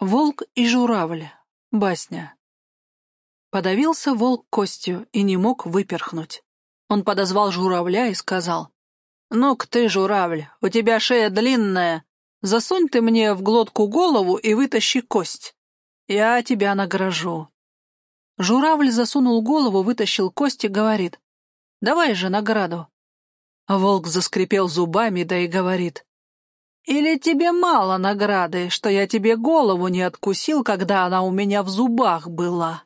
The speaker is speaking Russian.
Волк и журавль. Басня. Подавился волк костью и не мог выперхнуть. Он подозвал журавля и сказал, «Ну-ка ты, журавль, у тебя шея длинная, засунь ты мне в глотку голову и вытащи кость. Я тебя награжу». Журавль засунул голову, вытащил кость и говорит, «Давай же награду». Волк заскрипел зубами, да и говорит, или тебе мало награды, что я тебе голову не откусил, когда она у меня в зубах была?»